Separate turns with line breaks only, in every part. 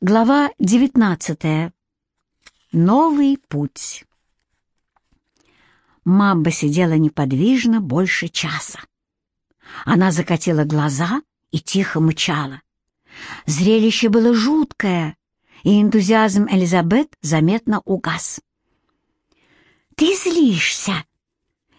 Глава 19. Новый путь. Мамба сидела неподвижно больше часа. Она закатила глаза и тихо мычала. Зрелище было жуткое, и энтузиазм Элизабет заметно угас. «Ты злишься.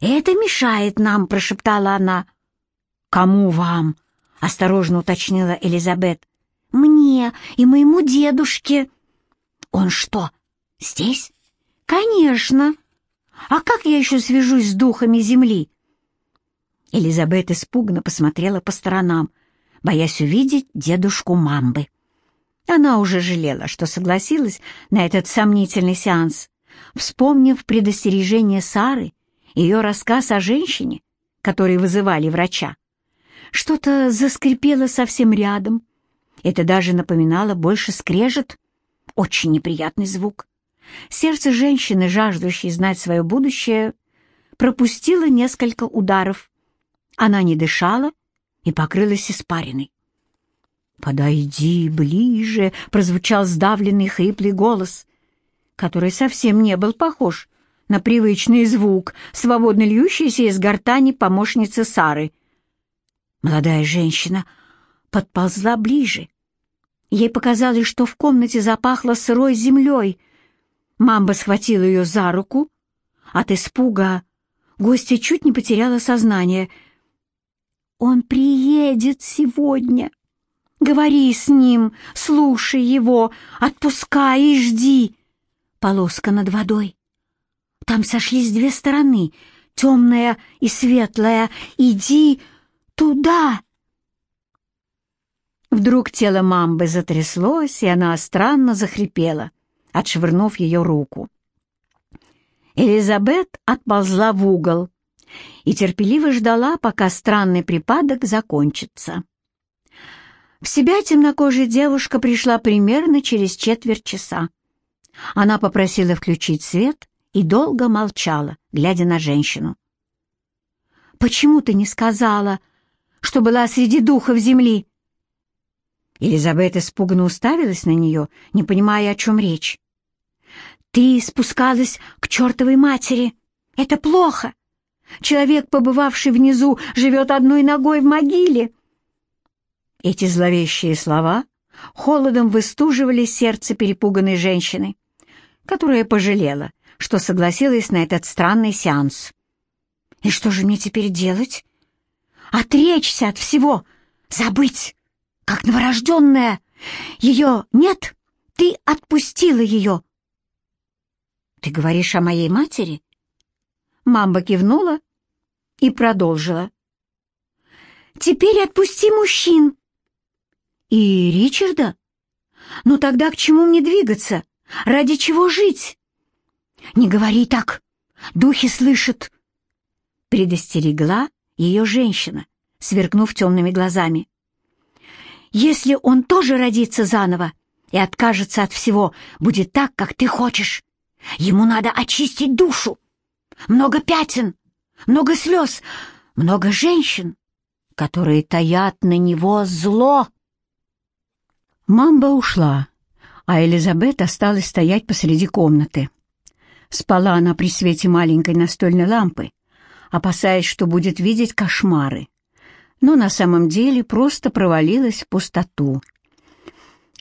Это мешает нам», — прошептала она. «Кому вам?» — осторожно уточнила Элизабет. Мне и моему дедушке. Он что, здесь? Конечно. А как я еще свяжусь с духами земли? Элизабет испуганно посмотрела по сторонам, боясь увидеть дедушку Мамбы. Она уже жалела, что согласилась на этот сомнительный сеанс, вспомнив предостережение Сары ее рассказ о женщине, которые вызывали врача. Что-то заскрипело совсем рядом, это даже напоминало больше скрежет. Очень неприятный звук. Сердце женщины, жаждущей знать свое будущее, пропустило несколько ударов. Она не дышала и покрылась испариной. «Подойди ближе!» — прозвучал сдавленный хриплый голос, который совсем не был похож на привычный звук, свободно льющийся из гортани помощницы Сары. Молодая женщина подползла ближе. Ей показалось, что в комнате запахло сырой землей. Мамба схватила ее за руку. От испуга гостья чуть не потеряла сознание. «Он приедет сегодня. Говори с ним, слушай его, отпускай и жди». Полоска над водой. Там сошлись две стороны, темная и светлая. Иди туда. Вдруг тело мамбы затряслось, и она странно захрипела, отшвырнув ее руку. Элизабет отползла в угол и терпеливо ждала, пока странный припадок закончится. В себя темнокожая девушка пришла примерно через четверть часа. Она попросила включить свет и долго молчала, глядя на женщину. «Почему ты не сказала, что была среди духов земли?» Елизабет испуганно уставилась на нее, не понимая, о чем речь. «Ты спускалась к чертовой матери. Это плохо. Человек, побывавший внизу, живет одной ногой в могиле». Эти зловещие слова холодом выстуживали сердце перепуганной женщины, которая пожалела, что согласилась на этот странный сеанс. «И что же мне теперь делать? Отречься от всего, забыть!» Как новорожденная. Ее нет, ты отпустила ее. Ты говоришь о моей матери? Мамба кивнула и продолжила. Теперь отпусти мужчин. И Ричарда? Ну тогда к чему мне двигаться? Ради чего жить? Не говори так, духи слышат. Предостерегла ее женщина, сверкнув темными глазами. Если он тоже родится заново и откажется от всего, будет так, как ты хочешь. Ему надо очистить душу. Много пятен, много слез, много женщин, которые таят на него зло. Мамба ушла, а Элизабет осталась стоять посреди комнаты. Спала она при свете маленькой настольной лампы, опасаясь, что будет видеть кошмары но на самом деле просто провалилась в пустоту.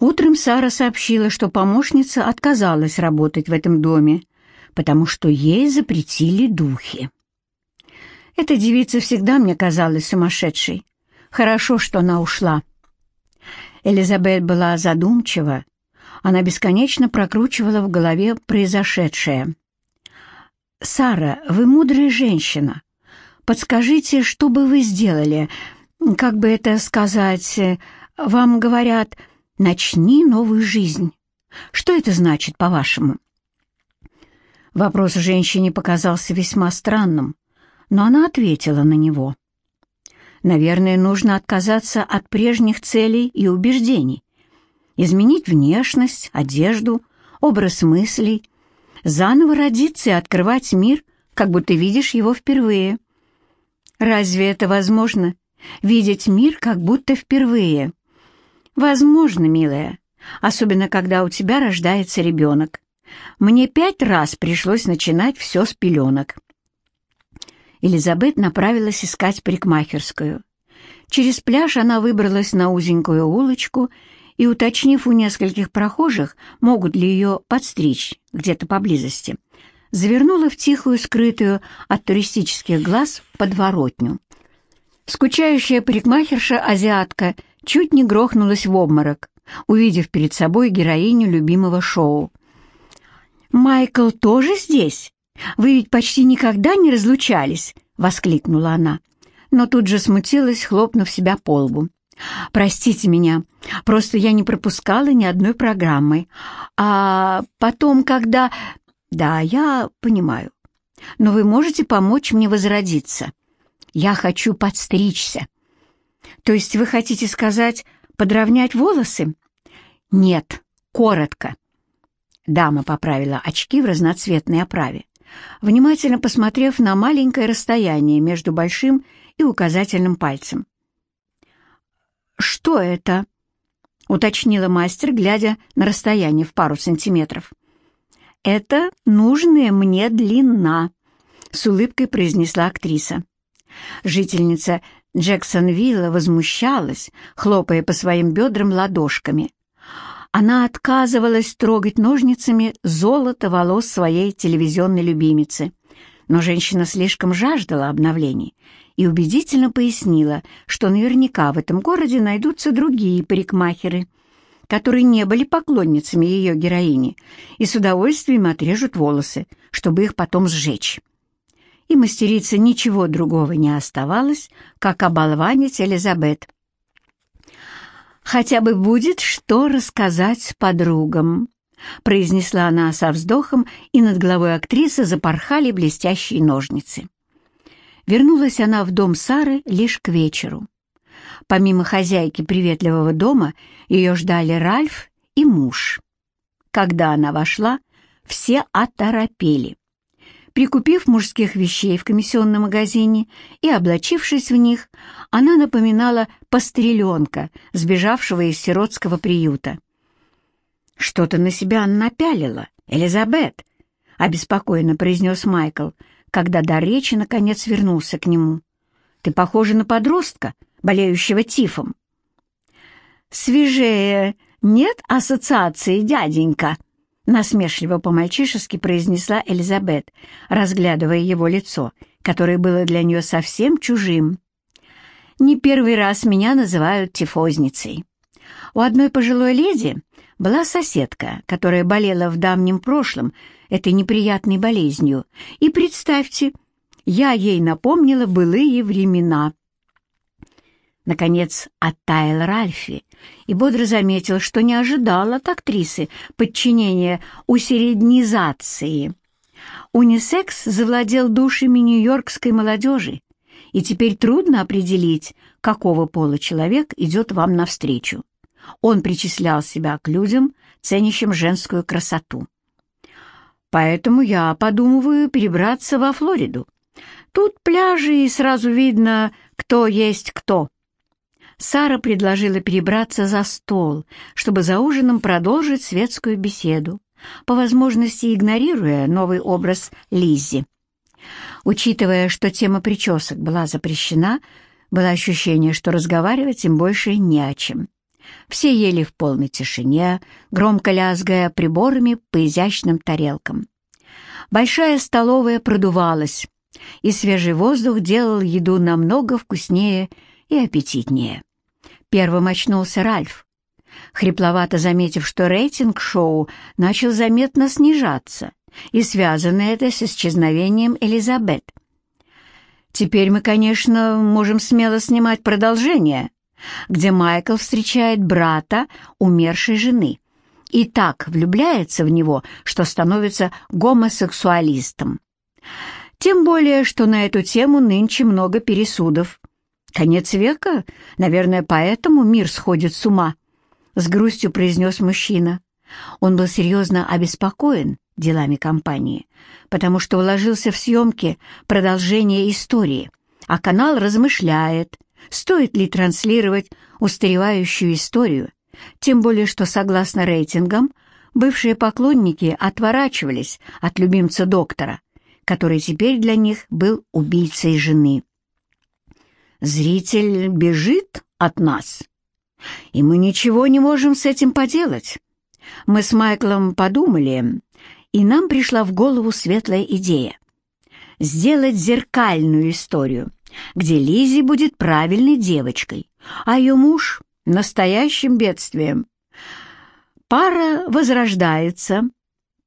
Утром Сара сообщила, что помощница отказалась работать в этом доме, потому что ей запретили духи. Эта девица всегда мне казалась сумасшедшей. Хорошо, что она ушла. Элизабет была задумчива. Она бесконечно прокручивала в голове произошедшее. «Сара, вы мудрая женщина. Подскажите, что бы вы сделали? Как бы это сказать? Вам говорят, начни новую жизнь. Что это значит, по-вашему?» Вопрос женщине показался весьма странным, но она ответила на него. «Наверное, нужно отказаться от прежних целей и убеждений, изменить внешность, одежду, образ мыслей, заново родиться и открывать мир, как будто видишь его впервые. Разве это возможно? Видеть мир как будто впервые. Возможно, милая, особенно когда у тебя рождается ребенок. Мне пять раз пришлось начинать все с пеленок. Элизабет направилась искать парикмахерскую. Через пляж она выбралась на узенькую улочку и, уточнив у нескольких прохожих, могут ли ее подстричь где-то поблизости, завернула в тихую, скрытую от туристических глаз подворотню. Скучающая парикмахерша-азиатка чуть не грохнулась в обморок, увидев перед собой героиню любимого шоу. «Майкл тоже здесь? Вы ведь почти никогда не разлучались!» — воскликнула она, но тут же смутилась, хлопнув себя по лбу. «Простите меня, просто я не пропускала ни одной программы. А потом, когда...» «Да, я понимаю. Но вы можете помочь мне возродиться. Я хочу подстричься». «То есть вы хотите сказать, подровнять волосы?» «Нет, коротко». Дама поправила очки в разноцветной оправе, внимательно посмотрев на маленькое расстояние между большим и указательным пальцем. «Что это?» — уточнила мастер, глядя на расстояние в пару сантиметров. «Это нужная мне длина», — с улыбкой произнесла актриса. Жительница Джексонвилла возмущалась, хлопая по своим бедрам ладошками. Она отказывалась трогать ножницами золото волос своей телевизионной любимицы. Но женщина слишком жаждала обновлений и убедительно пояснила, что наверняка в этом городе найдутся другие парикмахеры, которые не были поклонницами ее героини и с удовольствием отрежут волосы, чтобы их потом сжечь. И мастерице ничего другого не оставалось, как оболванить Элизабет хотя бы будет что рассказать подругам», — произнесла она со вздохом, и над головой актрисы запорхали блестящие ножницы. Вернулась она в дом Сары лишь к вечеру. Помимо хозяйки приветливого дома, ее ждали Ральф и муж. Когда она вошла, все оторопели. Прикупив мужских вещей в комиссионном магазине и облачившись в них, она напоминала постреленка, сбежавшего из сиротского приюта. «Что-то на себя напялила, Элизабет», — обеспокоенно произнес Майкл, когда до речи наконец вернулся к нему. «Ты похожа на подростка, болеющего тифом». «Свежее нет ассоциации, дяденька?» насмешливо по-мальчишески произнесла Элизабет, разглядывая его лицо, которое было для нее совсем чужим. «Не первый раз меня называют тифозницей. У одной пожилой леди была соседка, которая болела в давнем прошлом этой неприятной болезнью, и, представьте, я ей напомнила былые времена». Наконец оттаял Ральфи и бодро заметил, что не ожидал от актрисы подчинения усереднизации. Унисекс завладел душами нью-йоркской молодежи, и теперь трудно определить, какого пола человек идет вам навстречу. Он причислял себя к людям, ценящим женскую красоту. Поэтому я подумываю перебраться во Флориду. Тут пляжи, и сразу видно, кто есть кто. Сара предложила перебраться за стол, чтобы за ужином продолжить светскую беседу, по возможности игнорируя новый образ Лиззи. Учитывая, что тема причесок была запрещена, было ощущение, что разговаривать им больше не о чем. Все ели в полной тишине, громко лязгая приборами по изящным тарелкам. Большая столовая продувалась, и свежий воздух делал еду намного вкуснее и аппетитнее. Первым очнулся Ральф, хрипловато заметив, что рейтинг шоу начал заметно снижаться, и связано это с исчезновением Элизабет. Теперь мы, конечно, можем смело снимать продолжение, где Майкл встречает брата умершей жены и так влюбляется в него, что становится гомосексуалистом. Тем более, что на эту тему нынче много пересудов. «Конец века? Наверное, поэтому мир сходит с ума», — с грустью произнес мужчина. Он был серьезно обеспокоен делами компании, потому что вложился в съемки продолжения истории, а канал размышляет, стоит ли транслировать устаревающую историю тем более что, согласно рейтингам, бывшие поклонники отворачивались от любимца доктора, который теперь для них был убийцей жены. Зритель бежит от нас, и мы ничего не можем с этим поделать. Мы с Майклом подумали, и нам пришла в голову светлая идея — сделать зеркальную историю, где Лизи будет правильной девочкой, а ее муж — настоящим бедствием. Пара возрождается,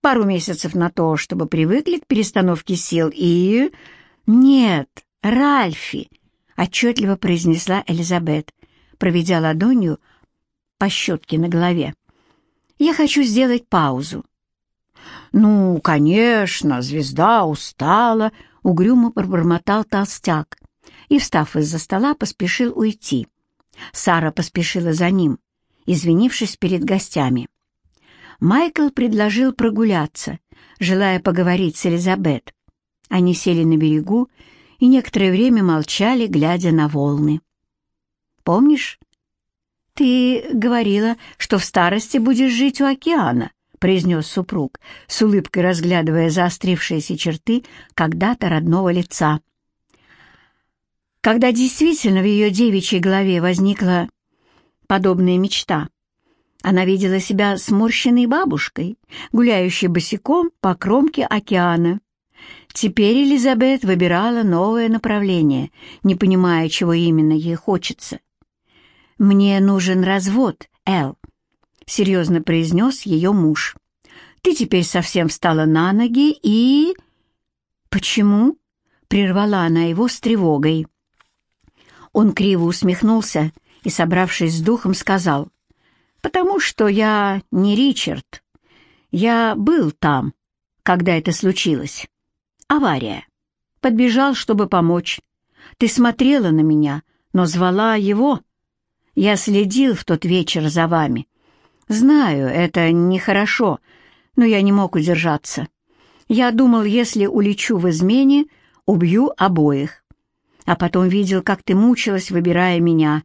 пару месяцев на то, чтобы привыкли к перестановке сил, и... Нет, Ральфи, отчетливо произнесла Элизабет, проведя ладонью по щетке на голове. «Я хочу сделать паузу». «Ну, конечно, звезда устала», — угрюмо пробормотал толстяк и, встав из-за стола, поспешил уйти. Сара поспешила за ним, извинившись перед гостями. Майкл предложил прогуляться, желая поговорить с Элизабет. Они сели на берегу и некоторое время молчали, глядя на волны. «Помнишь, ты говорила, что в старости будешь жить у океана», произнес супруг, с улыбкой разглядывая заострившиеся черты когда-то родного лица. Когда действительно в ее девичьей голове возникла подобная мечта, она видела себя сморщенной бабушкой, гуляющей босиком по кромке океана. Теперь Элизабет выбирала новое направление, не понимая, чего именно ей хочется. «Мне нужен развод, Эл», — серьезно произнес ее муж. «Ты теперь совсем встала на ноги и...» «Почему?» — прервала она его с тревогой. Он криво усмехнулся и, собравшись с духом, сказал, «Потому что я не Ричард. Я был там, когда это случилось. Авария. Подбежал, чтобы помочь. Ты смотрела на меня, но звала его. Я следил в тот вечер за вами. Знаю, это нехорошо, но я не мог удержаться. Я думал, если улечу в измене, убью обоих. А потом видел, как ты мучилась, выбирая меня.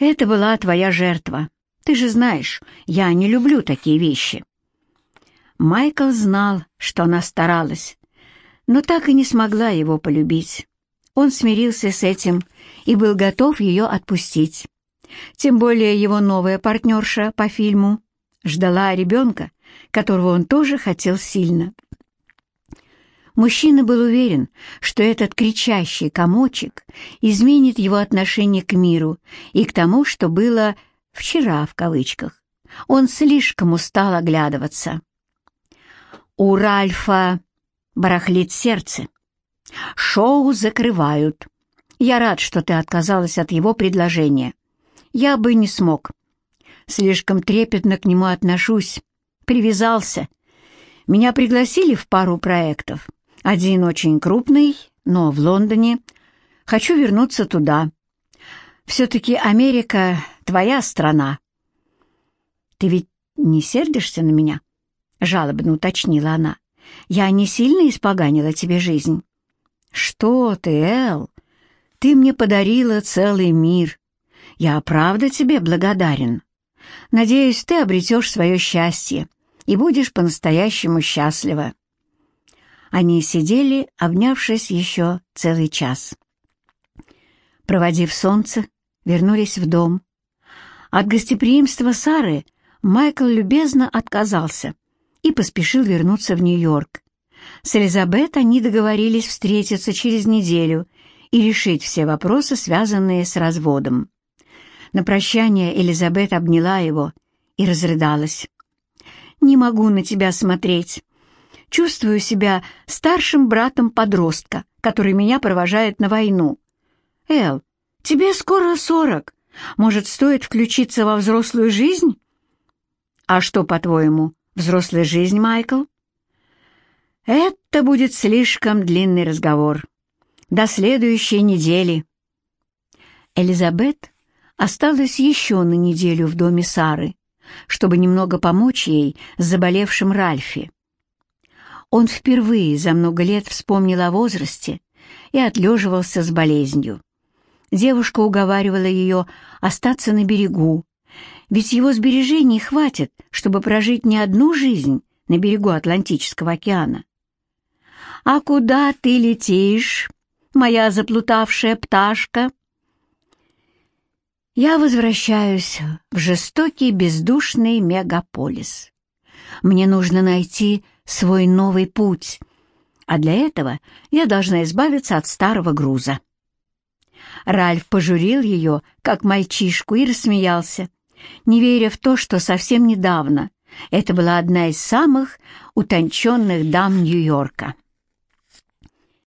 Это была твоя жертва. Ты же знаешь, я не люблю такие вещи. Майкл знал, что она старалась, но так и не смогла его полюбить. Он смирился с этим и был готов ее отпустить. Тем более его новая партнерша по фильму ждала ребенка, которого он тоже хотел сильно. Мужчина был уверен, что этот кричащий комочек изменит его отношение к миру и к тому, что было «вчера» в кавычках. Он слишком устал оглядываться. У Ральфа барахлит сердце. Шоу закрывают. Я рад, что ты отказалась от его предложения. Я бы не смог. Слишком трепетно к нему отношусь. Привязался. Меня пригласили в пару проектов. Один очень крупный, но в Лондоне. Хочу вернуться туда. Все-таки Америка — твоя страна. Ты ведь не сердишься на меня? Жалобно уточнила она. Я не сильно испоганила тебе жизнь? Что ты, Эл? Ты мне подарила целый мир. Я правда тебе благодарен. Надеюсь, ты обретешь свое счастье и будешь по-настоящему счастлива. Они сидели, обнявшись еще целый час. Проводив солнце, вернулись в дом. От гостеприимства Сары Майкл любезно отказался и поспешил вернуться в Нью-Йорк. С Элизабет они договорились встретиться через неделю и решить все вопросы, связанные с разводом. На прощание Элизабет обняла его и разрыдалась. «Не могу на тебя смотреть. Чувствую себя старшим братом подростка, который меня провожает на войну. Эл, тебе скоро сорок. Может, стоит включиться во взрослую жизнь? А что, по-твоему, взрослая жизнь, Майкл? Это будет слишком длинный разговор. До следующей недели. Элизабет осталась еще на неделю в доме Сары, чтобы немного помочь ей с заболевшим Ральфи. Он впервые за много лет вспомнил о возрасте и отлеживался с болезнью. Девушка уговаривала ее остаться на берегу, ведь его сбережений хватит, чтобы прожить не одну жизнь на берегу Атлантического океана. «А куда ты летишь, моя заплутавшая пташка?» Я возвращаюсь в жестокий бездушный мегаполис. Мне нужно найти свой новый путь, а для этого я должна избавиться от старого груза. Ральф пожурил ее, как мальчишку, и рассмеялся, не веря в то, что совсем недавно это была одна из самых утонченных дам Нью-Йорка.